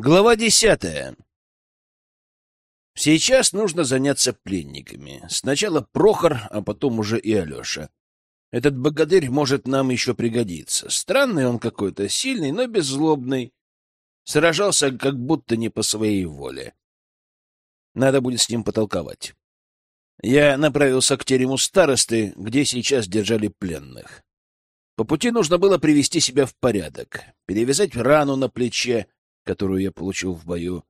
Глава десятая. Сейчас нужно заняться пленниками. Сначала Прохор, а потом уже и Алеша. Этот богатырь может нам еще пригодиться. Странный он какой-то, сильный, но беззлобный. Сражался как будто не по своей воле. Надо будет с ним потолковать. Я направился к терему старосты, где сейчас держали пленных. По пути нужно было привести себя в порядок, перевязать рану на плече, которую я получил в бою.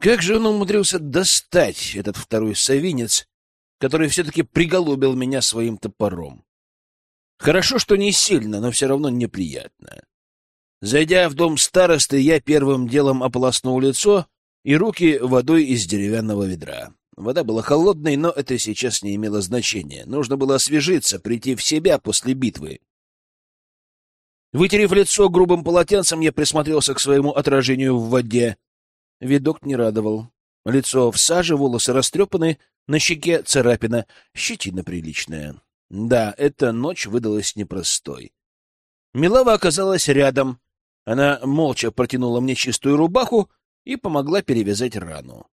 Как же он умудрился достать этот второй совинец, который все-таки приголубил меня своим топором? Хорошо, что не сильно, но все равно неприятно. Зайдя в дом старосты, я первым делом ополоснул лицо и руки водой из деревянного ведра. Вода была холодной, но это сейчас не имело значения. Нужно было освежиться, прийти в себя после битвы. Вытерев лицо грубым полотенцем, я присмотрелся к своему отражению в воде. Видок не радовал. Лицо в саже, волосы растрепаны, на щеке царапина, щетина приличная. Да, эта ночь выдалась непростой. Милава оказалась рядом. Она молча протянула мне чистую рубаху и помогла перевязать рану.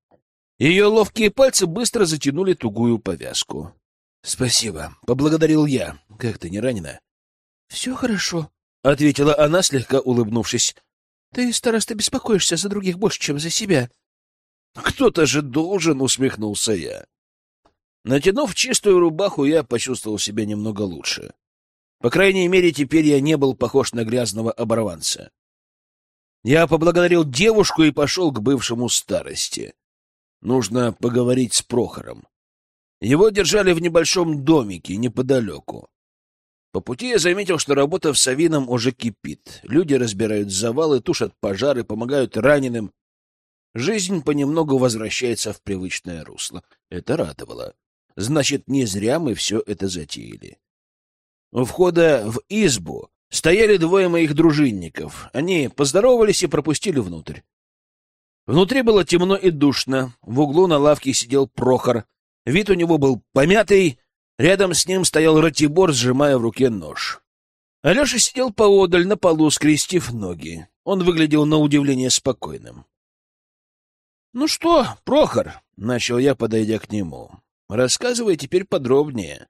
Ее ловкие пальцы быстро затянули тугую повязку. — Спасибо, — поблагодарил я. — Как ты, не ранена? — Все хорошо, — ответила она, слегка улыбнувшись. — Ты, староста, беспокоишься за других больше, чем за себя. — Кто-то же должен, — усмехнулся я. Натянув чистую рубаху, я почувствовал себя немного лучше. По крайней мере, теперь я не был похож на грязного оборванца. Я поблагодарил девушку и пошел к бывшему старости. Нужно поговорить с Прохором. Его держали в небольшом домике неподалеку. По пути я заметил, что работа в Савином уже кипит. Люди разбирают завалы, тушат пожары, помогают раненым. Жизнь понемногу возвращается в привычное русло. Это радовало. Значит, не зря мы все это затеяли. У входа в избу стояли двое моих дружинников. Они поздоровались и пропустили внутрь. Внутри было темно и душно. В углу на лавке сидел Прохор. Вид у него был помятый, Рядом с ним стоял Ратибор, сжимая в руке нож. Алеша сидел поодаль на полу, скрестив ноги. Он выглядел на удивление спокойным. — Ну что, Прохор, — начал я, подойдя к нему, — рассказывай теперь подробнее.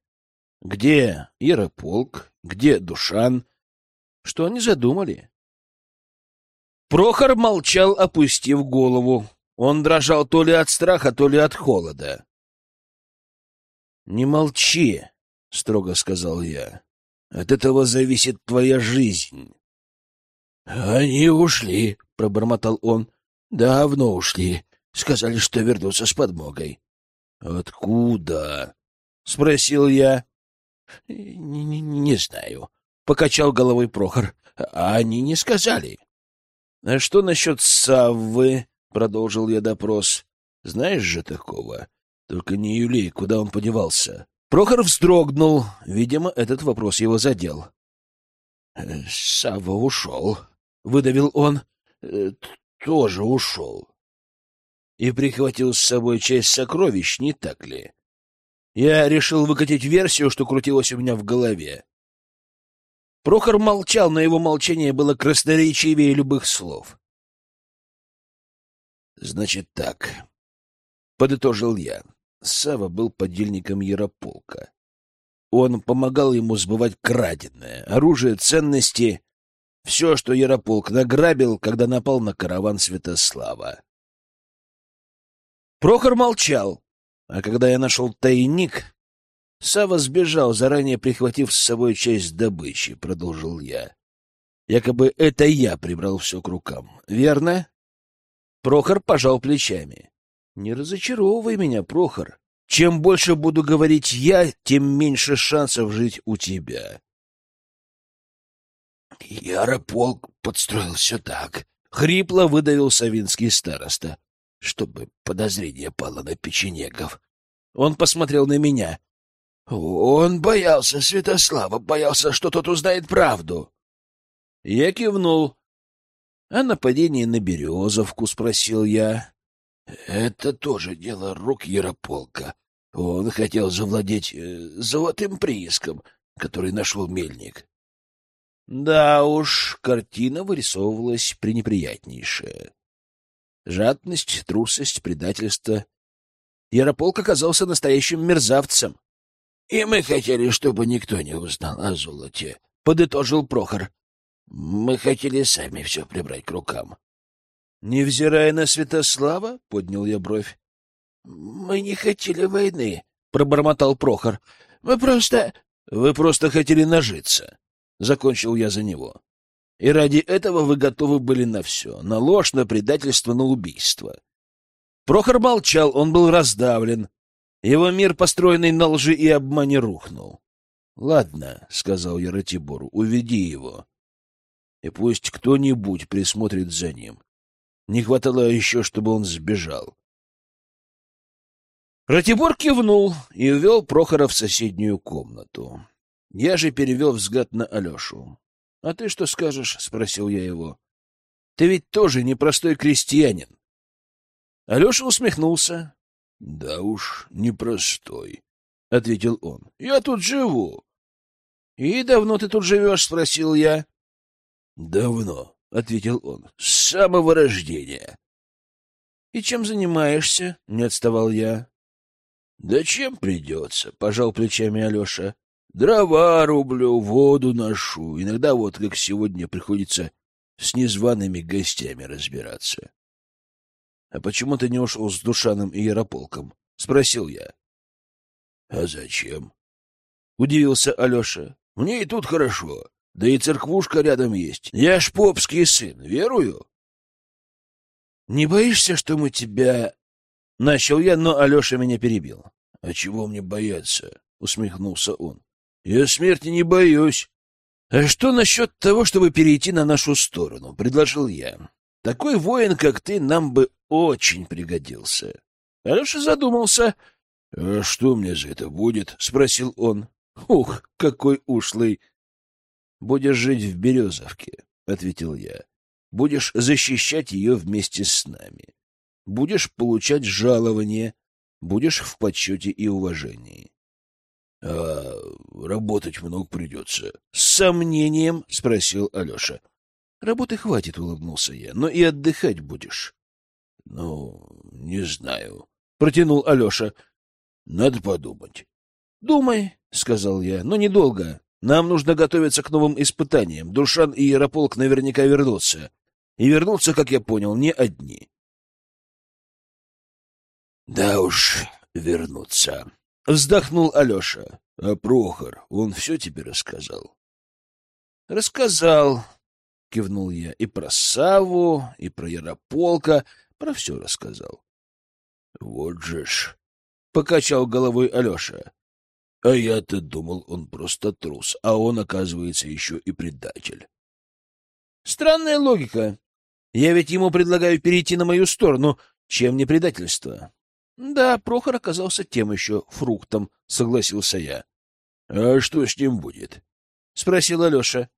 Где Ярополк, где Душан? Что они задумали? Прохор молчал, опустив голову. Он дрожал то ли от страха, то ли от холода. «Не молчи», — строго сказал я. «От этого зависит твоя жизнь». «Они ушли», — пробормотал он. «Давно ушли. Сказали, что вернутся с подмогой». «Откуда?» — спросил я. «Не, не, не знаю», — покачал головой Прохор. «А они не сказали». «А что насчет Саввы?» — продолжил я допрос. «Знаешь же такого?» Только не Юлей, куда он подевался? Прохор вздрогнул. Видимо, этот вопрос его задел. «Э, — Сава ушел, — выдавил он. «Э, — Тоже ушел. И прихватил с собой часть сокровищ, не так ли? Я решил выкатить версию, что крутилось у меня в голове. Прохор молчал, но его молчание было красноречивее любых слов. — Значит так, — подытожил я. Сава был подельником Ярополка. Он помогал ему сбывать краденое, оружие, ценности, все, что Ярополк награбил, когда напал на караван Святослава. Прохор молчал, а когда я нашел тайник, Сава сбежал, заранее прихватив с собой часть добычи, — продолжил я. Якобы это я прибрал все к рукам, верно? Прохор пожал плечами. Не разочаровывай меня, Прохор. Чем больше буду говорить я, тем меньше шансов жить у тебя. Ярополк подстроил все так. Хрипло выдавил Савинский староста, чтобы подозрение пало на печенегов. Он посмотрел на меня. Он боялся Святослава, боялся, что тот узнает правду. Я кивнул. — А нападение на Березовку? — спросил я. Это тоже дело рук Ярополка. Он хотел завладеть э, золотым прииском, который нашел мельник. Да уж, картина вырисовывалась пренеприятнейшая. Жадность, трусость, предательство. Ярополк оказался настоящим мерзавцем. — И мы хотели, чтобы никто не узнал о золоте, — подытожил Прохор. — Мы хотели сами все прибрать к рукам. — Невзирая на Святослава, — поднял я бровь. — Мы не хотели войны, — пробормотал Прохор. — Мы просто... — Вы просто хотели нажиться, — закончил я за него. И ради этого вы готовы были на все — на ложь, на предательство, на убийство. Прохор молчал, он был раздавлен. Его мир, построенный на лжи и обмане, рухнул. — Ладно, — сказал я Ратибору, — уведи его. И пусть кто-нибудь присмотрит за ним. Не хватало еще, чтобы он сбежал. Ратибор кивнул и увел Прохора в соседнюю комнату. Я же перевел взгляд на Алешу. — А ты что скажешь? — спросил я его. — Ты ведь тоже непростой крестьянин. Алеша усмехнулся. — Да уж, непростой, — ответил он. — Я тут живу. — И давно ты тут живешь? — спросил я. — Давно, — ответил он. — С самого рождения. — И чем занимаешься? — не отставал я. — Да чем придется, — пожал плечами Алеша. Дрова рублю, воду ношу. Иногда вот, как сегодня, приходится с незваными гостями разбираться. — А почему ты не ушел с Душаном и Ярополком? — спросил я. — А зачем? — удивился Алеша. — Мне и тут хорошо. Да и церквушка рядом есть. Я ж попский сын, верую. — Не боишься, что мы тебя... Начал я, но Алеша меня перебил. — А чего мне бояться? — усмехнулся он. Я смерти не боюсь. А что насчет того, чтобы перейти на нашу сторону? Предложил я. Такой воин, как ты, нам бы очень пригодился. Алеша задумался. — А что мне за это будет? — спросил он. — Ух, какой ушлый! — Будешь жить в Березовке, — ответил я. — Будешь защищать ее вместе с нами. Будешь получать жалование, будешь в почете и уважении. — А работать много придется. — С сомнением спросил Алеша. — Работы хватит, — улыбнулся я, — но и отдыхать будешь. — Ну, не знаю, — протянул Алеша. — Надо подумать. — Думай, — сказал я, — но недолго. Нам нужно готовиться к новым испытаниям. Душан и Ярополк наверняка вернутся. И вернутся, как я понял, не одни. — Да уж, вернутся, Вздохнул Алеша. — А Прохор, он все тебе рассказал? — Рассказал, — кивнул я. — И про Саву, и про Ярополка, про все рассказал. — Вот же ж, — покачал головой Алеша. — А я-то думал, он просто трус, а он, оказывается, еще и предатель. — Странная логика. Я ведь ему предлагаю перейти на мою сторону. Чем не предательство? Да, Прохор оказался тем еще фруктом, согласился я. — А что с ним будет? — спросил Алеша.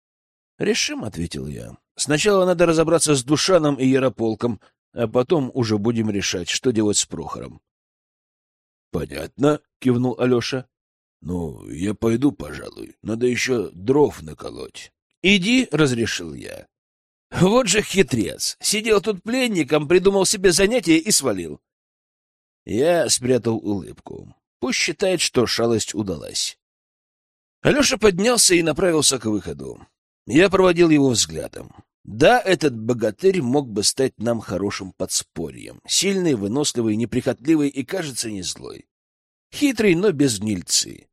— Решим, — ответил я. — Сначала надо разобраться с Душаном и Ярополком, а потом уже будем решать, что делать с Прохором. — Понятно, — кивнул Алеша. — Ну, я пойду, пожалуй. Надо еще дров наколоть. — Иди, — разрешил я. Вот же хитрец. Сидел тут пленником, придумал себе занятие и свалил. Я спрятал улыбку. Пусть считает, что шалость удалась. Алеша поднялся и направился к выходу. Я проводил его взглядом. Да, этот богатырь мог бы стать нам хорошим подспорьем. Сильный, выносливый, неприхотливый и, кажется, не злой. Хитрый, но без гнильцы.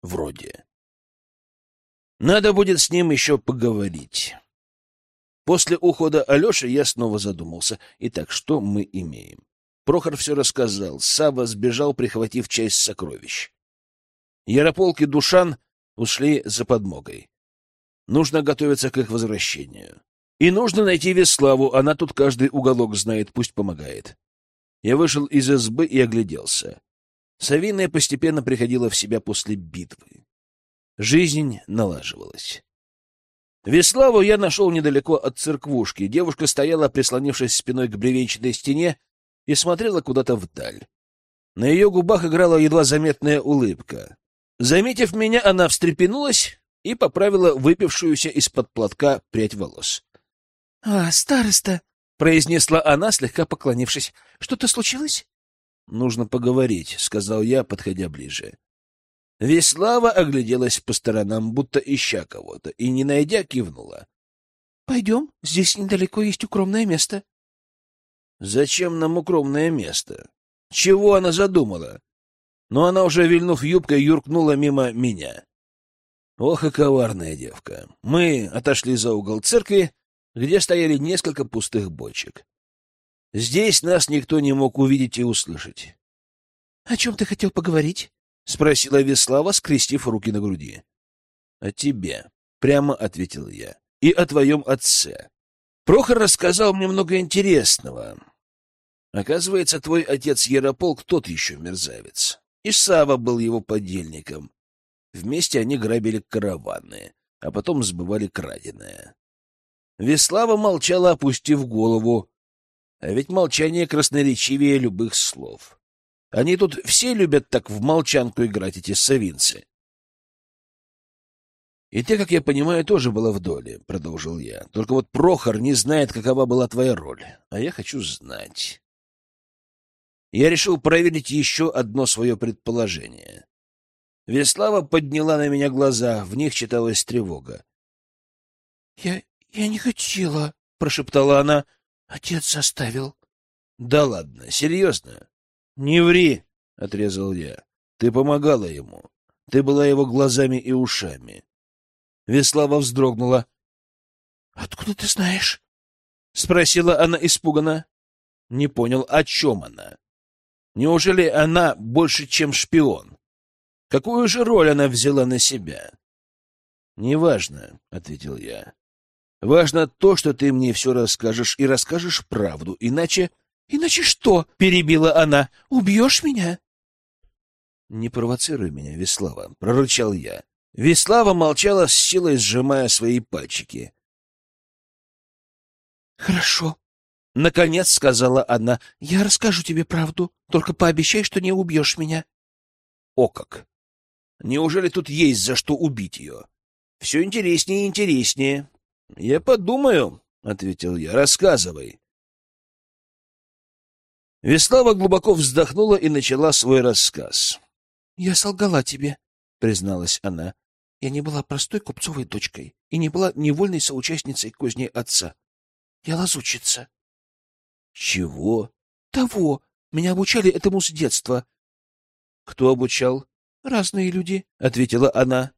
Вроде. Надо будет с ним еще поговорить. После ухода Алеши я снова задумался. Итак, что мы имеем? Прохор все рассказал. Сава сбежал, прихватив часть сокровищ. Ярополк и Душан ушли за подмогой. Нужно готовиться к их возвращению. И нужно найти Веславу, она тут каждый уголок знает, пусть помогает. Я вышел из избы и огляделся. Савиная постепенно приходила в себя после битвы. Жизнь налаживалась. Веславу я нашел недалеко от церквушки. Девушка стояла, прислонившись спиной к бревенчатой стене, и смотрела куда-то вдаль. На ее губах играла едва заметная улыбка. Заметив меня, она встрепенулась и поправила выпившуюся из-под платка прядь волос. — А, староста! — произнесла она, слегка поклонившись. — Что-то случилось? — Нужно поговорить, — сказал я, подходя ближе. Веслава огляделась по сторонам, будто ища кого-то, и, не найдя, кивнула. — Пойдем, здесь недалеко есть укромное место. — Зачем нам укромное место? Чего она задумала? Но она уже, вильнув юбкой, юркнула мимо меня. Ох и коварная девка. Мы отошли за угол церкви, где стояли несколько пустых бочек. Здесь нас никто не мог увидеть и услышать. — О чем ты хотел поговорить? — спросила Веслава, скрестив руки на груди. — О тебе, — прямо ответил я, — и о твоем отце. Прохор рассказал мне много интересного. Оказывается, твой отец Ярополк тот еще мерзавец. И Сава был его подельником. Вместе они грабили караваны, а потом сбывали краденое. Веслава молчала, опустив голову. А ведь молчание красноречивее любых слов. Они тут все любят так в молчанку играть, эти совинцы. — И ты, как я понимаю, тоже была в доле, — продолжил я. — Только вот Прохор не знает, какова была твоя роль, а я хочу знать. Я решил проверить еще одно свое предположение. Веслава подняла на меня глаза, в них читалась тревога. — Я... я не хотела, — прошептала она. — Отец заставил. — Да ладно, серьезно? «Не ври!» — отрезал я. «Ты помогала ему. Ты была его глазами и ушами». Веслава вздрогнула. «Откуда ты знаешь?» — спросила она испуганно. Не понял, о чем она. Неужели она больше, чем шпион? Какую же роль она взяла на себя? «Неважно», — ответил я. «Важно то, что ты мне все расскажешь, и расскажешь правду, иначе Иначе что? — перебила она. — Убьешь меня? — Не провоцируй меня, Веслава, — прорычал я. Веслава молчала с силой, сжимая свои пальчики. — Хорошо, — наконец сказала она. — Я расскажу тебе правду, только пообещай, что не убьешь меня. — О как! Неужели тут есть за что убить ее? Все интереснее и интереснее. — Я подумаю, — ответил я. — Рассказывай. Веслава глубоко вздохнула и начала свой рассказ. — Я солгала тебе, — призналась она. — Я не была простой купцовой дочкой и не была невольной соучастницей козни отца. Я лазучица. — Чего? — Того. Меня обучали этому с детства. — Кто обучал? — Разные люди, — ответила она.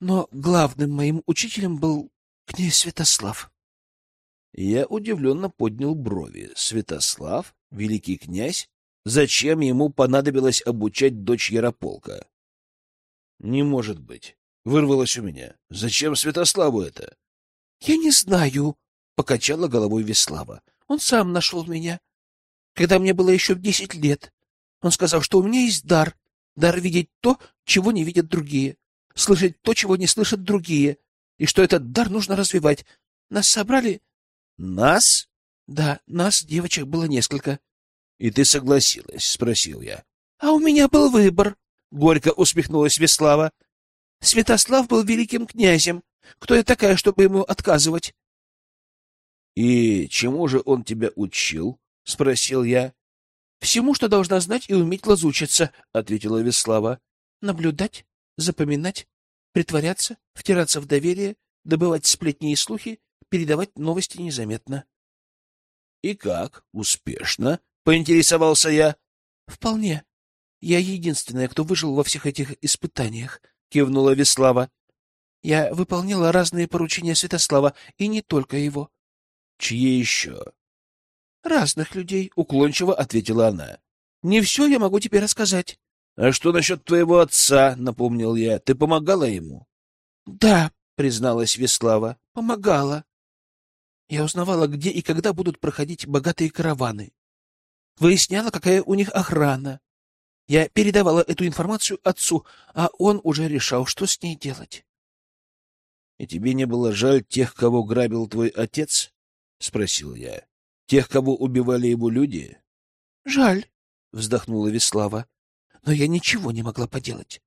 Но главным моим учителем был князь Святослав. Я удивленно поднял брови. Святослав? Великий князь? Зачем ему понадобилось обучать дочь Ярополка? Не может быть. Вырвалось у меня. Зачем Святославу это? Я не знаю, покачала головой Веслава. Он сам нашел меня, когда мне было еще десять лет. Он сказал, что у меня есть дар, дар видеть то, чего не видят другие, слышать то, чего не слышат другие, и что этот дар нужно развивать. Нас собрали нас? Да, нас, девочек, было несколько. И ты согласилась? спросил я. А у меня был выбор, горько усмехнулась Веслава. Святослав был великим князем. Кто я такая, чтобы ему отказывать? И чему же он тебя учил? спросил я. Всему, что должна знать и уметь лазучиться, ответила Веслава. Наблюдать, запоминать, притворяться, втираться в доверие, добывать сплетни и слухи, передавать новости незаметно. — И как? Успешно? — поинтересовался я. — Вполне. Я единственная, кто выжил во всех этих испытаниях, — кивнула Веслава. Я выполняла разные поручения Святослава, и не только его. — Чьи еще? — Разных людей, — уклончиво ответила она. — Не все я могу тебе рассказать. — А что насчет твоего отца? — напомнил я. — Ты помогала ему? — Да, — призналась Веслава, — помогала. Я узнавала, где и когда будут проходить богатые караваны. Выясняла, какая у них охрана. Я передавала эту информацию отцу, а он уже решал, что с ней делать. — И тебе не было жаль тех, кого грабил твой отец? — спросил я. — Тех, кого убивали его люди? — Жаль, — вздохнула Веслава. — Но я ничего не могла поделать.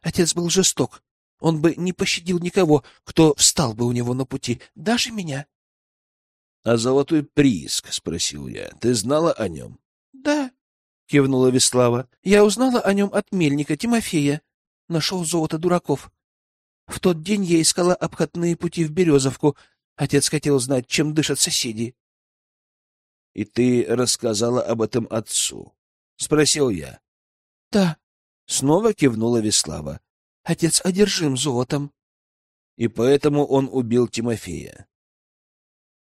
Отец был жесток. Он бы не пощадил никого, кто встал бы у него на пути, даже меня. — А золотой прииск? — спросил я. — Ты знала о нем? — Да, — кивнула Веслава. — Я узнала о нем от мельника Тимофея. Нашел золото дураков. В тот день я искала обходные пути в Березовку. Отец хотел знать, чем дышат соседи. — И ты рассказала об этом отцу? — спросил я. — Да. Снова кивнула Веслава. — Отец одержим золотом. — И поэтому он убил Тимофея?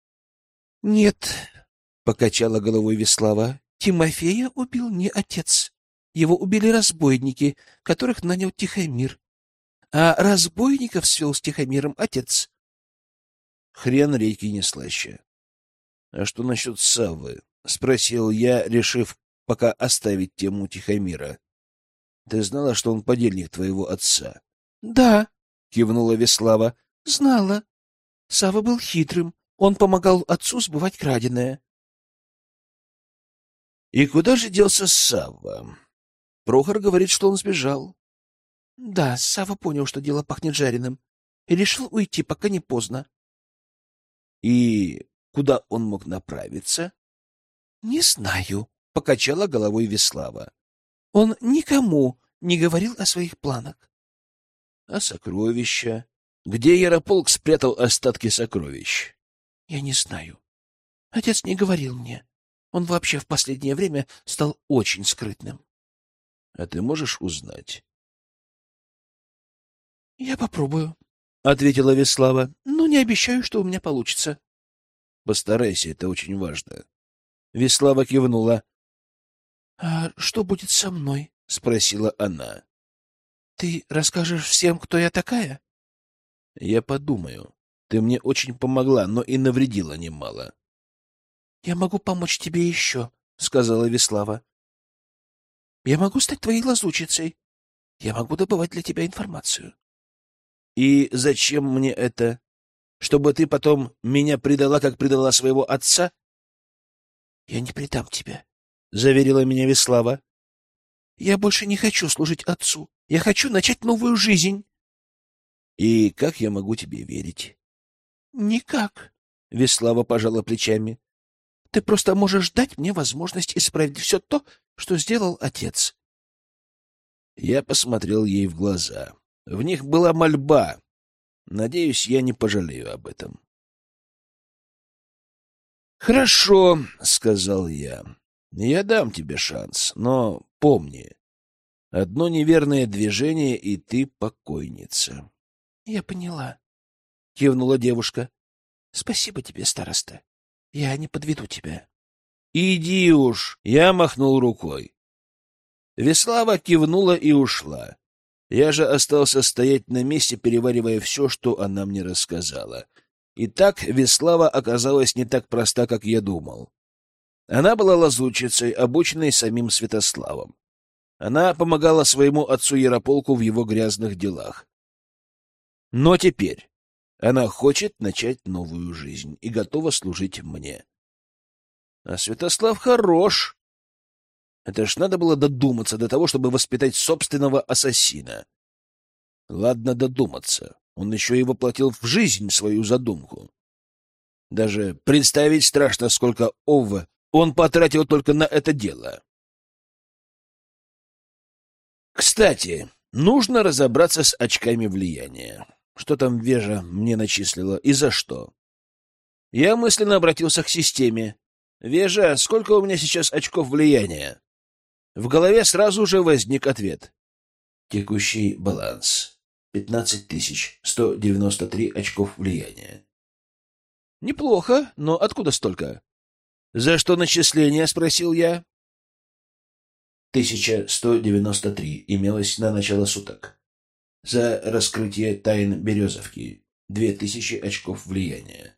— Нет, — покачала головой Веслава. — Тимофея убил не отец. Его убили разбойники, которых нанял Тихомир. А разбойников свел с Тихомиром отец. Хрен реки не слаще. — А что насчет Саввы? — спросил я, решив пока оставить тему Тихомира. — Ты знала, что он подельник твоего отца? — Да, — кивнула Веслава. — Знала. Сава был хитрым. Он помогал отцу сбывать краденое. — И куда же делся Савва? Прохор говорит, что он сбежал. — Да, Сава понял, что дело пахнет жареным, и решил уйти, пока не поздно. — И Куда он мог направиться? — Не знаю, — покачала головой Веслава. — Он никому не говорил о своих планах. — А сокровища? Где Ярополк спрятал остатки сокровищ? — Я не знаю. Отец не говорил мне. Он вообще в последнее время стал очень скрытным. — А ты можешь узнать? — Я попробую, — ответила Веслава, — но не обещаю, что у меня получится. Постарайся, это очень важно. Веслава кивнула. — А что будет со мной? — спросила она. — Ты расскажешь всем, кто я такая? — Я подумаю. Ты мне очень помогла, но и навредила немало. — Я могу помочь тебе еще, — сказала Веслава. — Я могу стать твоей лазучицей. Я могу добывать для тебя информацию. — И зачем мне это? Чтобы ты потом меня предала, как предала своего отца? — Я не предам тебя, — заверила меня Веслава. — Я больше не хочу служить отцу. Я хочу начать новую жизнь. — И как я могу тебе верить? — Никак, — Веслава пожала плечами. — Ты просто можешь дать мне возможность исправить все то, что сделал отец. Я посмотрел ей в глаза. В них была мольба, Надеюсь, я не пожалею об этом. «Хорошо», — сказал я. «Я дам тебе шанс, но помни, одно неверное движение, и ты покойница». «Я поняла», — кивнула девушка. «Спасибо тебе, староста. Я не подведу тебя». «Иди уж!» — я махнул рукой. Веслава кивнула и ушла. Я же остался стоять на месте, переваривая все, что она мне рассказала. И так Веслава оказалась не так проста, как я думал. Она была лазутчицей, обученной самим Святославом. Она помогала своему отцу Ярополку в его грязных делах. Но теперь она хочет начать новую жизнь и готова служить мне. А Святослав хорош. Это ж надо было додуматься до того, чтобы воспитать собственного ассасина. Ладно додуматься. Он еще и воплотил в жизнь свою задумку. Даже представить страшно, сколько ова он потратил только на это дело. Кстати, нужно разобраться с очками влияния. Что там Вежа мне начислила и за что? Я мысленно обратился к системе. «Вежа, сколько у меня сейчас очков влияния?» В голове сразу же возник ответ. Текущий баланс. 15 193 очков влияния. Неплохо, но откуда столько? За что начисление, спросил я. 1193 имелось на начало суток. За раскрытие тайн Березовки 2000 очков влияния.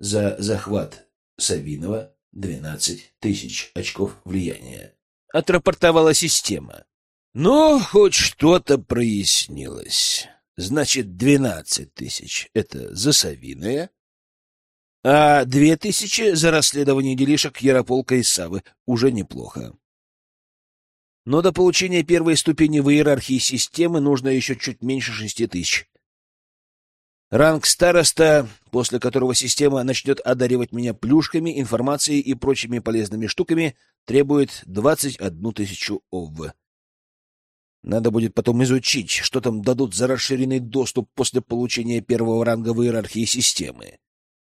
За захват Савинова 12 тысяч очков влияния отрапортовала система. Но хоть что-то прояснилось. Значит, двенадцать тысяч — это за Савиное, а две тысячи за расследование делишек Ярополка и Савы уже неплохо. Но до получения первой ступени в иерархии системы нужно еще чуть меньше шести тысяч. Ранг староста, после которого система начнет одаривать меня плюшками, информацией и прочими полезными штуками, требует 21 тысячу ОВ. Надо будет потом изучить, что там дадут за расширенный доступ после получения первого ранга в иерархии системы.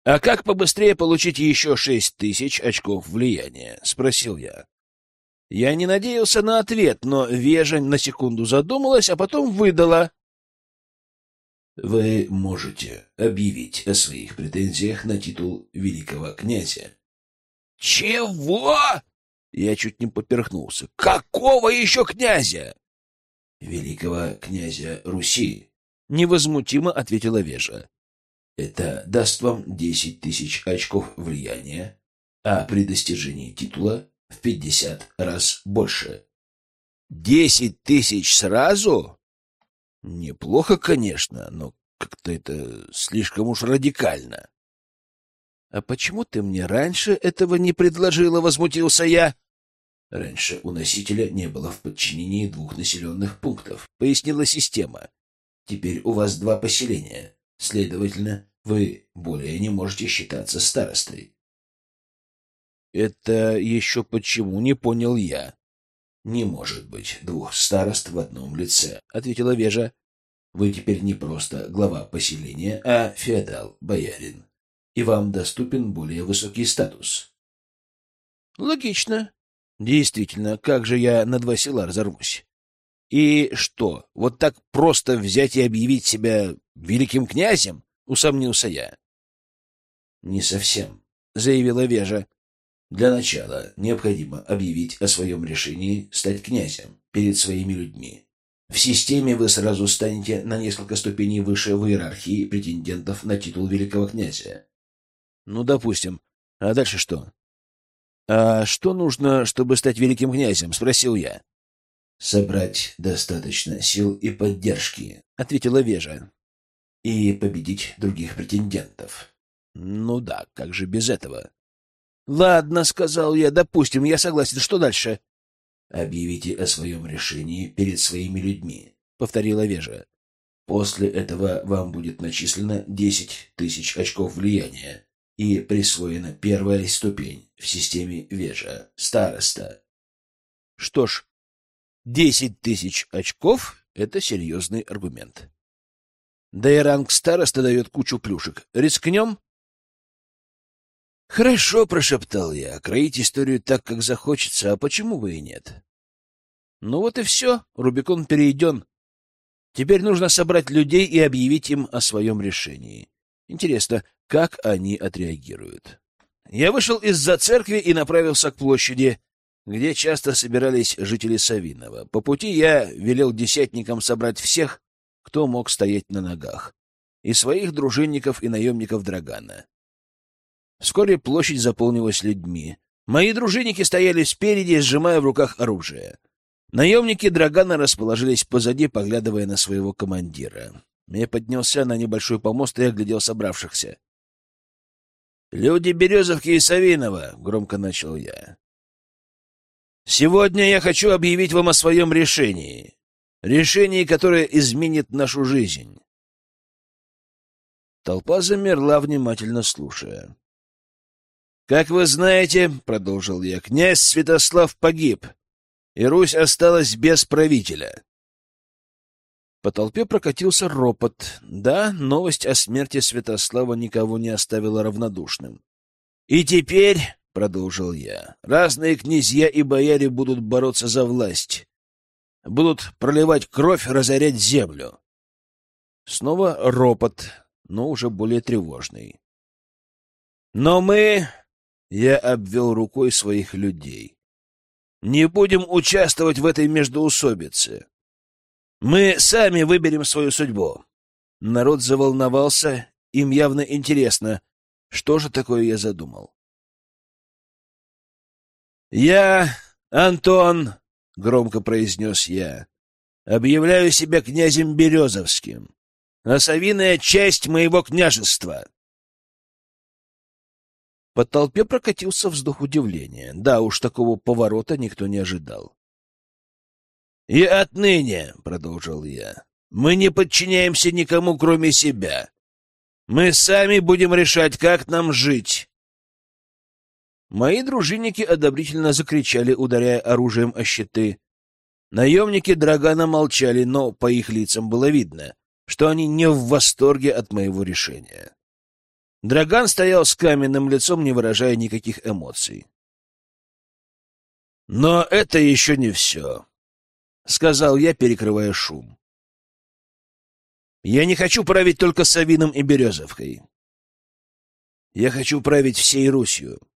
«А как побыстрее получить еще шесть тысяч очков влияния?» — спросил я. Я не надеялся на ответ, но Вежа на секунду задумалась, а потом выдала. «Вы можете объявить о своих претензиях на титул великого князя». «Чего?» Я чуть не поперхнулся. «Какого еще князя?» «Великого князя Руси», — невозмутимо ответила Вежа. Это даст вам десять тысяч очков влияния, а при достижении титула в пятьдесят раз больше. Десять тысяч сразу? Неплохо, конечно, но как-то это слишком уж радикально. — А почему ты мне раньше этого не предложила? — возмутился я. — Раньше у носителя не было в подчинении двух населенных пунктов, — пояснила система. — Теперь у вас два поселения. Следовательно, вы более не можете считаться старостой. Это еще почему, не понял я. Не может быть двух старост в одном лице, ответила Вежа. Вы теперь не просто глава поселения, а феодал, боярин. И вам доступен более высокий статус. Логично. Действительно, как же я на два села разорвусь? И что, вот так просто взять и объявить себя великим князем? Усомнился я. Не совсем, заявила Вежа. Для начала необходимо объявить о своем решении стать князем перед своими людьми. В системе вы сразу станете на несколько ступеней выше в иерархии претендентов на титул великого князя. Ну, допустим. А дальше что? А что нужно, чтобы стать великим князем? спросил я. «Собрать достаточно сил и поддержки», — ответила Вежа. «И победить других претендентов». «Ну да, как же без этого?» «Ладно», — сказал я, — «допустим, я согласен. Что дальше?» «Объявите о своем решении перед своими людьми», — повторила Вежа. «После этого вам будет начислено десять тысяч очков влияния и присвоена первая ступень в системе Вежа — староста». «Что ж, Десять тысяч очков — это серьезный аргумент. Да и ранг староста дает кучу плюшек. Рискнем? Хорошо, — прошептал я, — кроить историю так, как захочется, а почему бы и нет? Ну вот и все, Рубикон перейден. Теперь нужно собрать людей и объявить им о своем решении. Интересно, как они отреагируют. Я вышел из-за церкви и направился к площади где часто собирались жители Савинова. По пути я велел десятникам собрать всех, кто мог стоять на ногах, и своих дружинников и наемников Драгана. Вскоре площадь заполнилась людьми. Мои дружинники стояли спереди, сжимая в руках оружие. Наемники Драгана расположились позади, поглядывая на своего командира. Я поднялся на небольшой помост и оглядел собравшихся. «Люди Березовки и Савинова!» — громко начал я. Сегодня я хочу объявить вам о своем решении. Решении, которое изменит нашу жизнь. Толпа замерла, внимательно слушая. «Как вы знаете, — продолжил я, — князь Святослав погиб, и Русь осталась без правителя». По толпе прокатился ропот. Да, новость о смерти Святослава никого не оставила равнодушным. «И теперь продолжил я. Разные князья и бояре будут бороться за власть. Будут проливать кровь, разорять землю. Снова ропот, но уже более тревожный. Но мы, я обвел рукой своих людей, не будем участвовать в этой междоусобице. Мы сами выберем свою судьбу. Народ заволновался, им явно интересно, что же такое я задумал. «Я, Антон», — громко произнес я, — «объявляю себя князем Березовским, а Савиная — часть моего княжества». По толпе прокатился вздох удивления. Да уж, такого поворота никто не ожидал. «И отныне», — продолжил я, — «мы не подчиняемся никому, кроме себя. Мы сами будем решать, как нам жить. Мои дружинники одобрительно закричали, ударяя оружием о щиты. Наемники Драгана молчали, но по их лицам было видно, что они не в восторге от моего решения. Драган стоял с каменным лицом, не выражая никаких эмоций. «Но это еще не все», — сказал я, перекрывая шум. «Я не хочу править только Савином и Березовкой. Я хочу править всей Русью».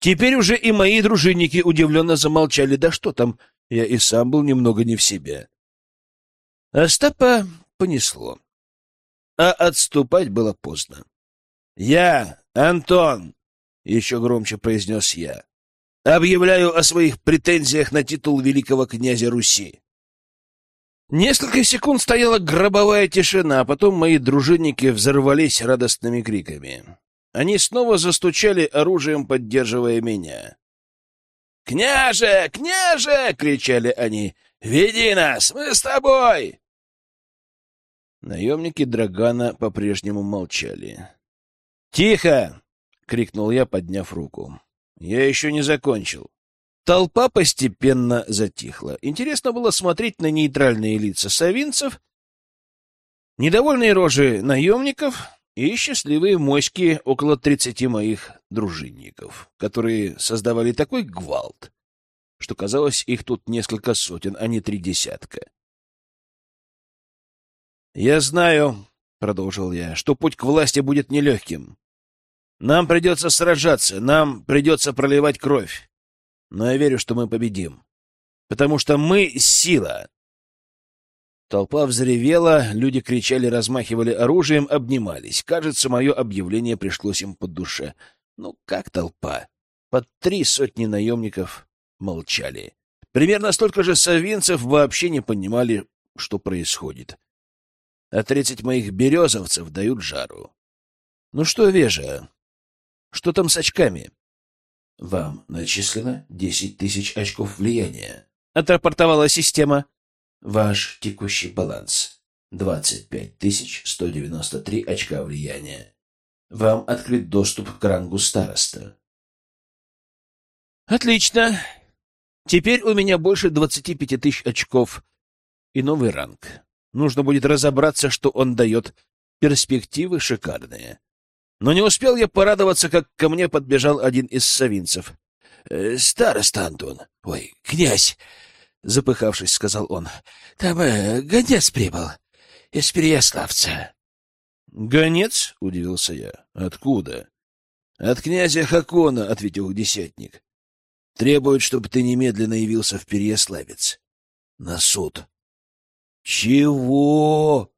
Теперь уже и мои дружинники удивленно замолчали. Да что там, я и сам был немного не в себе. Остапа понесло. А отступать было поздно. «Я, Антон!» — еще громче произнес я. «Объявляю о своих претензиях на титул великого князя Руси». Несколько секунд стояла гробовая тишина, а потом мои дружинники взорвались радостными криками. Они снова застучали оружием, поддерживая меня. «Княже! Княже!» — кричали они. «Веди нас! Мы с тобой!» Наемники Драгана по-прежнему молчали. «Тихо!» — крикнул я, подняв руку. «Я еще не закончил». Толпа постепенно затихла. Интересно было смотреть на нейтральные лица совинцев, недовольные рожи наемников и счастливые моськи около тридцати моих дружинников, которые создавали такой гвалт, что казалось, их тут несколько сотен, а не три десятка. «Я знаю», — продолжил я, — «что путь к власти будет нелегким. Нам придется сражаться, нам придется проливать кровь. Но я верю, что мы победим, потому что мы — сила, Толпа взревела, люди кричали, размахивали оружием, обнимались. Кажется, мое объявление пришлось им по душе. Ну, как толпа? Под три сотни наемников молчали. Примерно столько же совинцев вообще не понимали, что происходит. А тридцать моих березовцев дают жару. Ну что, Вежа, что там с очками? — Вам начислено десять тысяч очков влияния, — отрапортовала система. Ваш текущий баланс — 25 193 очка влияния. Вам открыт доступ к рангу староста. Отлично. Теперь у меня больше 25 тысяч очков и новый ранг. Нужно будет разобраться, что он дает. Перспективы шикарные. Но не успел я порадоваться, как ко мне подбежал один из совинцев. «Э, — Староста Антон. Ой, князь, — запыхавшись, сказал он. — Там э, гонец прибыл. Из Переяславца. — Гонец? — удивился я. — Откуда? — От князя Хакона, — ответил десятник. — Требует, чтобы ты немедленно явился в Переяславец. На суд. — Чего?